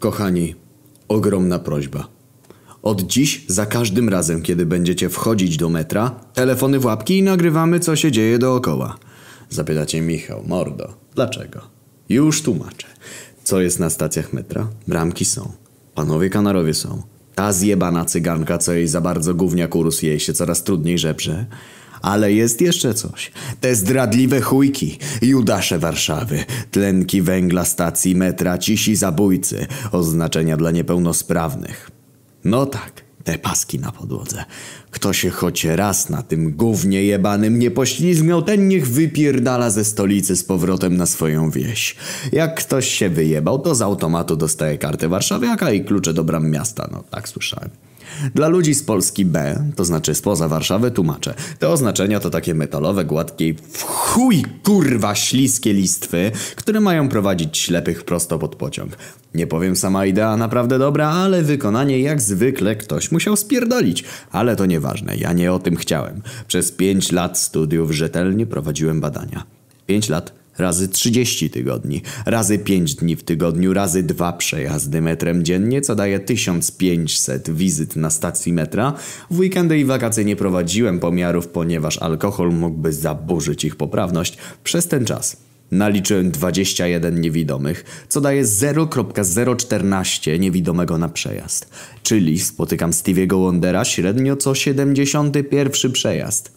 Kochani, ogromna prośba. Od dziś, za każdym razem, kiedy będziecie wchodzić do metra, telefony w łapki i nagrywamy, co się dzieje dookoła. Zapytacie Michał, mordo, dlaczego? Już tłumaczę. Co jest na stacjach metra? Bramki są. Panowie kanarowie są. Ta zjebana cyganka, co jej za bardzo gówniak urósł, jej się coraz trudniej żebrze. Ale jest jeszcze coś. Te zdradliwe chujki, Judasze Warszawy, tlenki węgla stacji metra, cisi zabójcy, oznaczenia dla niepełnosprawnych. No tak, te paski na podłodze. Kto się choć raz na tym gównie jebanym nie poślizgnął, ten niech wypierdala ze stolicy z powrotem na swoją wieś. Jak ktoś się wyjebał, to z automatu dostaje kartę warszawiaka i klucze do bram miasta. No tak słyszałem. Dla ludzi z Polski B, to znaczy spoza Warszawy, tłumaczę. Te oznaczenia to takie metalowe, gładkie w chuj kurwa śliskie listwy, które mają prowadzić ślepych prosto pod pociąg. Nie powiem sama idea naprawdę dobra, ale wykonanie jak zwykle ktoś musiał spierdolić. Ale to nieważne, ja nie o tym chciałem. Przez pięć lat studiów rzetelnie prowadziłem badania. Pięć lat razy 30 tygodni, razy 5 dni w tygodniu, razy dwa przejazdy metrem dziennie, co daje 1500 wizyt na stacji metra. W weekendy i wakacje nie prowadziłem pomiarów, ponieważ alkohol mógłby zaburzyć ich poprawność. Przez ten czas naliczyłem 21 niewidomych, co daje 0,014 niewidomego na przejazd. Czyli spotykam Stevie'ego Wondera średnio co 71 przejazd.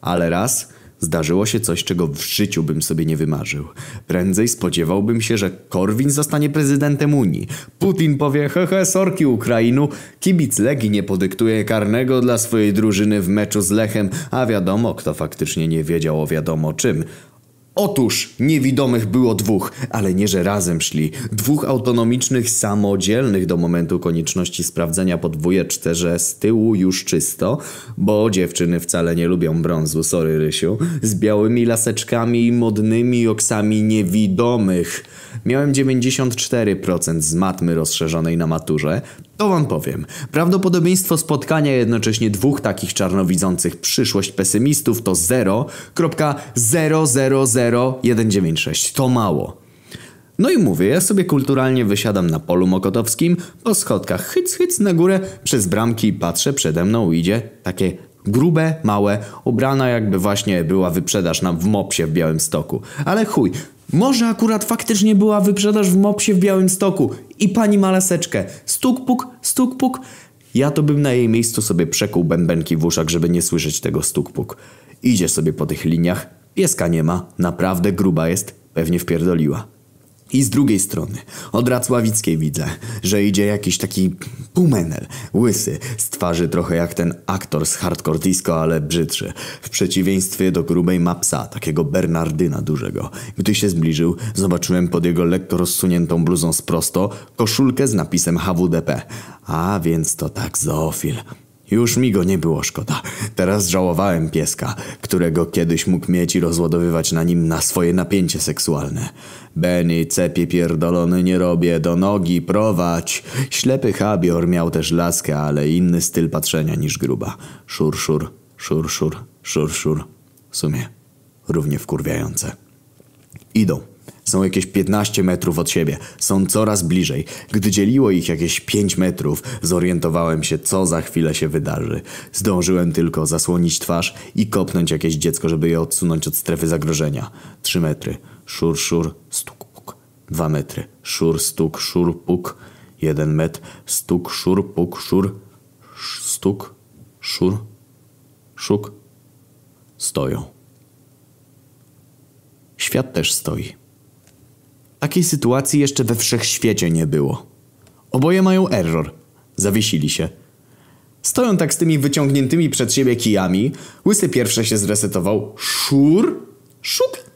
Ale raz Zdarzyło się coś, czego w życiu bym sobie nie wymarzył. Prędzej spodziewałbym się, że Korwin zostanie prezydentem Unii. Putin powie, hehe, sorki Ukrainu. Kibic Legii nie podyktuje karnego dla swojej drużyny w meczu z Lechem, a wiadomo, kto faktycznie nie wiedział o wiadomo czym. Otóż niewidomych było dwóch, ale nie, że razem szli. Dwóch autonomicznych, samodzielnych do momentu konieczności sprawdzenia po dwójeczce, że z tyłu już czysto, bo dziewczyny wcale nie lubią brązu, sorry Rysiu, z białymi laseczkami i modnymi oksami niewidomych. Miałem 94% z matmy rozszerzonej na maturze. To wam powiem. Prawdopodobieństwo spotkania jednocześnie dwóch takich czarnowidzących przyszłość pesymistów to 0,000196. To mało. No i mówię, ja sobie kulturalnie wysiadam na polu mokotowskim, po schodkach hyc hyc na górę, przez bramki patrzę, przede mną idzie takie grube, małe, ubrana jakby właśnie była wyprzedaż na w mopsie w Białymstoku. Ale chuj, może akurat faktycznie była wyprzedaż w mopsie w Białymstoku i pani ma laseczkę. Stuk puk, stuk puk. Ja to bym na jej miejscu sobie przekuł bębenki w uszach, żeby nie słyszeć tego stuk puk. Idzie sobie po tych liniach, pieska nie ma, naprawdę gruba jest, pewnie wpierdoliła. I z drugiej strony, od Racławickiej widzę, że idzie jakiś taki pumenel, łysy, z twarzy trochę jak ten aktor z hardcore disco, ale brzydszy. W przeciwieństwie do grubej ma psa, takiego Bernardyna dużego. Gdy się zbliżył, zobaczyłem pod jego lekko rozsuniętą bluzą z prosto koszulkę z napisem HWDP. A więc to tak zoofil. Już mi go nie było szkoda. Teraz żałowałem pieska, którego kiedyś mógł mieć i rozładowywać na nim na swoje napięcie seksualne. Benny, cepie pierdolony nie robię, do nogi, prowadź. Ślepy habior miał też laskę, ale inny styl patrzenia niż gruba. Szur, szur, szur, szur, szur, szur. W sumie równie wkurwiające. Idą. Są jakieś 15 metrów od siebie. Są coraz bliżej. Gdy dzieliło ich jakieś 5 metrów, zorientowałem się, co za chwilę się wydarzy. Zdążyłem tylko zasłonić twarz i kopnąć jakieś dziecko, żeby je odsunąć od strefy zagrożenia. 3 metry. Szur, szur, stuk, puk. 2 metry. Szur, stuk, szur, puk. 1 metr. Stuk, szur, puk, szur. Stuk, szur, szuk. Stoją. Świat też stoi. Takiej sytuacji jeszcze we wszechświecie nie było. Oboje mają error. Zawiesili się. Stoją tak z tymi wyciągniętymi przed siebie kijami. Łysy pierwsze się zresetował. Szur? Szuk?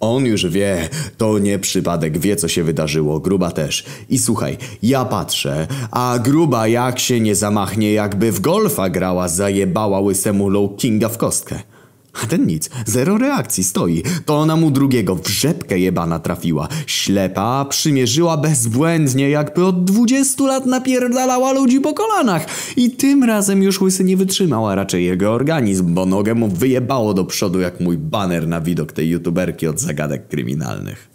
On już wie, to nie przypadek, wie co się wydarzyło, Gruba też. I słuchaj, ja patrzę, a Gruba jak się nie zamachnie, jakby w golfa grała, zajebała łysemu Low Kinga w kostkę. Ten nic, zero reakcji, stoi. To ona mu drugiego w rzepkę jebana trafiła. Ślepa przymierzyła bezbłędnie, jakby od dwudziestu lat napierdalała ludzi po kolanach. I tym razem już łysy nie wytrzymał, a raczej jego organizm, bo nogę mu wyjebało do przodu jak mój baner na widok tej youtuberki od zagadek kryminalnych.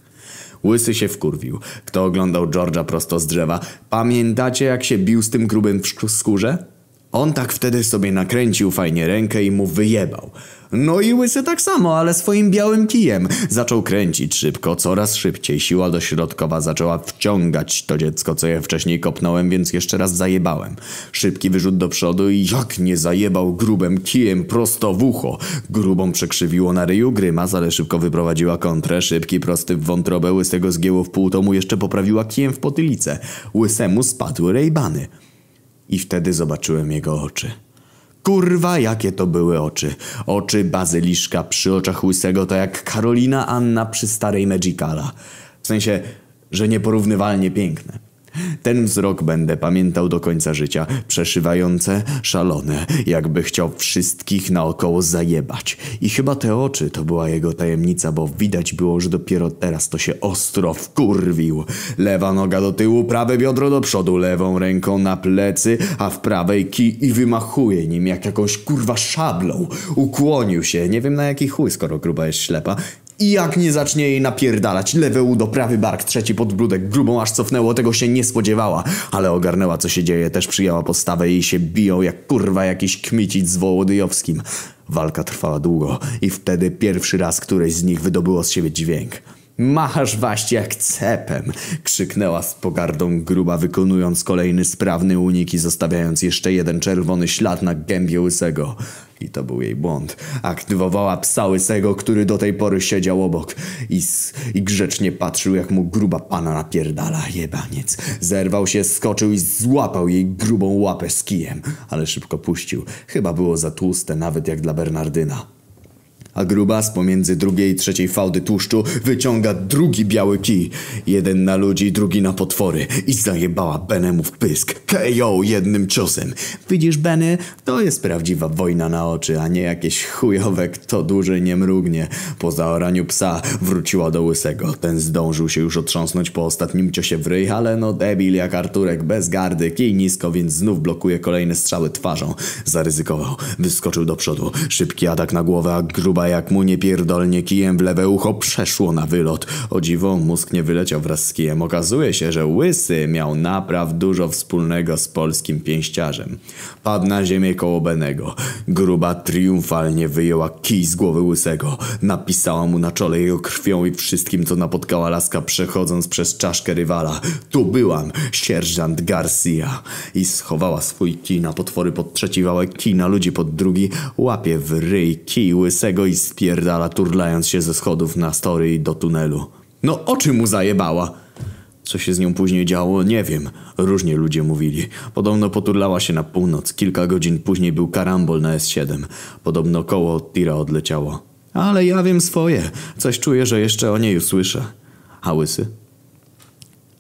Łysy się wkurwił. Kto oglądał George'a prosto z drzewa? Pamiętacie jak się bił z tym grubym w skórze? On tak wtedy sobie nakręcił fajnie rękę i mu wyjebał. No i łysy tak samo, ale swoim białym kijem. Zaczął kręcić szybko, coraz szybciej. Siła dośrodkowa zaczęła wciągać to dziecko, co ja wcześniej kopnąłem, więc jeszcze raz zajebałem. Szybki wyrzut do przodu i jak nie zajebał grubym kijem prosto w ucho. Grubą przekrzywiło na ryju grymas, ale szybko wyprowadziła kontrę. Szybki, prosty w wątrobę łysego zgięło w pół, to mu jeszcze poprawiła kijem w potylicę. Łysemu spadły rejbany. I wtedy zobaczyłem jego oczy. Kurwa, jakie to były oczy. Oczy bazyliszka przy oczach łysego to jak Karolina Anna przy starej Magicala. W sensie, że nieporównywalnie piękne. Ten wzrok będę pamiętał do końca życia. Przeszywające, szalone, jakby chciał wszystkich naokoło zajebać. I chyba te oczy to była jego tajemnica, bo widać było, że dopiero teraz to się ostro wkurwił. Lewa noga do tyłu, prawe biodro do przodu, lewą ręką na plecy, a w prawej kij i wymachuje nim jak jakąś kurwa szablą. Ukłonił się, nie wiem na jaki chuj, skoro gruba jest ślepa. I jak nie zacznie jej napierdalać, lewe udo, prawy bark, trzeci podbródek, grubą aż cofnęło, tego się nie spodziewała, ale ogarnęła co się dzieje, też przyjęła postawę i się biją jak kurwa jakiś kmicic z Wołodyjowskim. Walka trwała długo i wtedy pierwszy raz któreś z nich wydobyło z siebie dźwięk. Machasz waść jak cepem! Krzyknęła z pogardą gruba, wykonując kolejny sprawny unik i zostawiając jeszcze jeden czerwony ślad na gębie łysego. I to był jej błąd. Aktywowała psa łysego, który do tej pory siedział obok i, i grzecznie patrzył, jak mu gruba pana napierdala. Jebaniec. Zerwał się, skoczył i złapał jej grubą łapę z kijem, ale szybko puścił. Chyba było za tłuste, nawet jak dla Bernardyna. A grubas pomiędzy drugiej i trzeciej fałdy tłuszczu wyciąga drugi biały kij. Jeden na ludzi, drugi na potwory. I zajebała Benemu w pysk. KO jednym ciosem. Widzisz, Benny? To jest prawdziwa wojna na oczy, a nie jakieś chujowe, kto dłużej nie mrugnie. Po zaoraniu psa wróciła do łysego. Ten zdążył się już otrząsnąć po ostatnim ciosie w ryj, ale no debil jak Arturek, bez gardy, kij nisko, więc znów blokuje kolejne strzały twarzą. Zaryzykował. Wyskoczył do przodu. Szybki atak na głowę, a gruba jak mu niepierdolnie kijem w lewe ucho przeszło na wylot. O dziwo, mózg nie wyleciał wraz z kijem. Okazuje się, że Łysy miał napraw dużo wspólnego z polskim pięściarzem. Padł na ziemię koło Benego. Gruba triumfalnie wyjęła kij z głowy Łysego. Napisała mu na czole jego krwią i wszystkim, co napotkała laska przechodząc przez czaszkę rywala. Tu byłam, sierżant Garcia. I schowała swój kij na potwory pod trzeci wałek, kij na ludzi pod drugi, łapie w ryj kij Łysego spierdala turlając się ze schodów na story i do tunelu. No oczy mu zajebała! Co się z nią później działo, nie wiem. Różnie ludzie mówili. Podobno poturlała się na północ. Kilka godzin później był karambol na S7. Podobno koło od tira odleciało. Ale ja wiem swoje. Coś czuję, że jeszcze o niej usłyszę. A łysy?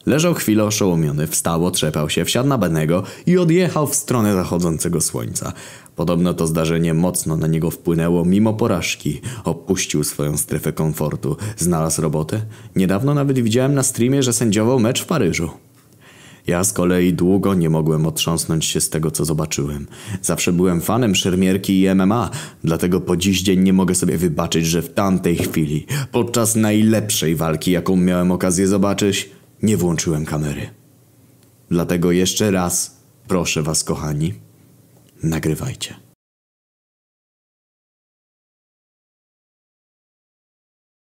Leżał chwilę oszołomiony, wstał, otrzepał się, wsiadł na Benego i odjechał w stronę zachodzącego słońca. Podobno to zdarzenie mocno na niego wpłynęło mimo porażki. Opuścił swoją strefę komfortu. Znalazł robotę. Niedawno nawet widziałem na streamie, że sędziował mecz w Paryżu. Ja z kolei długo nie mogłem otrząsnąć się z tego, co zobaczyłem. Zawsze byłem fanem szermierki i MMA, dlatego po dziś dzień nie mogę sobie wybaczyć, że w tamtej chwili, podczas najlepszej walki, jaką miałem okazję zobaczyć, nie włączyłem kamery. Dlatego jeszcze raz proszę was, kochani, nagrywajcie.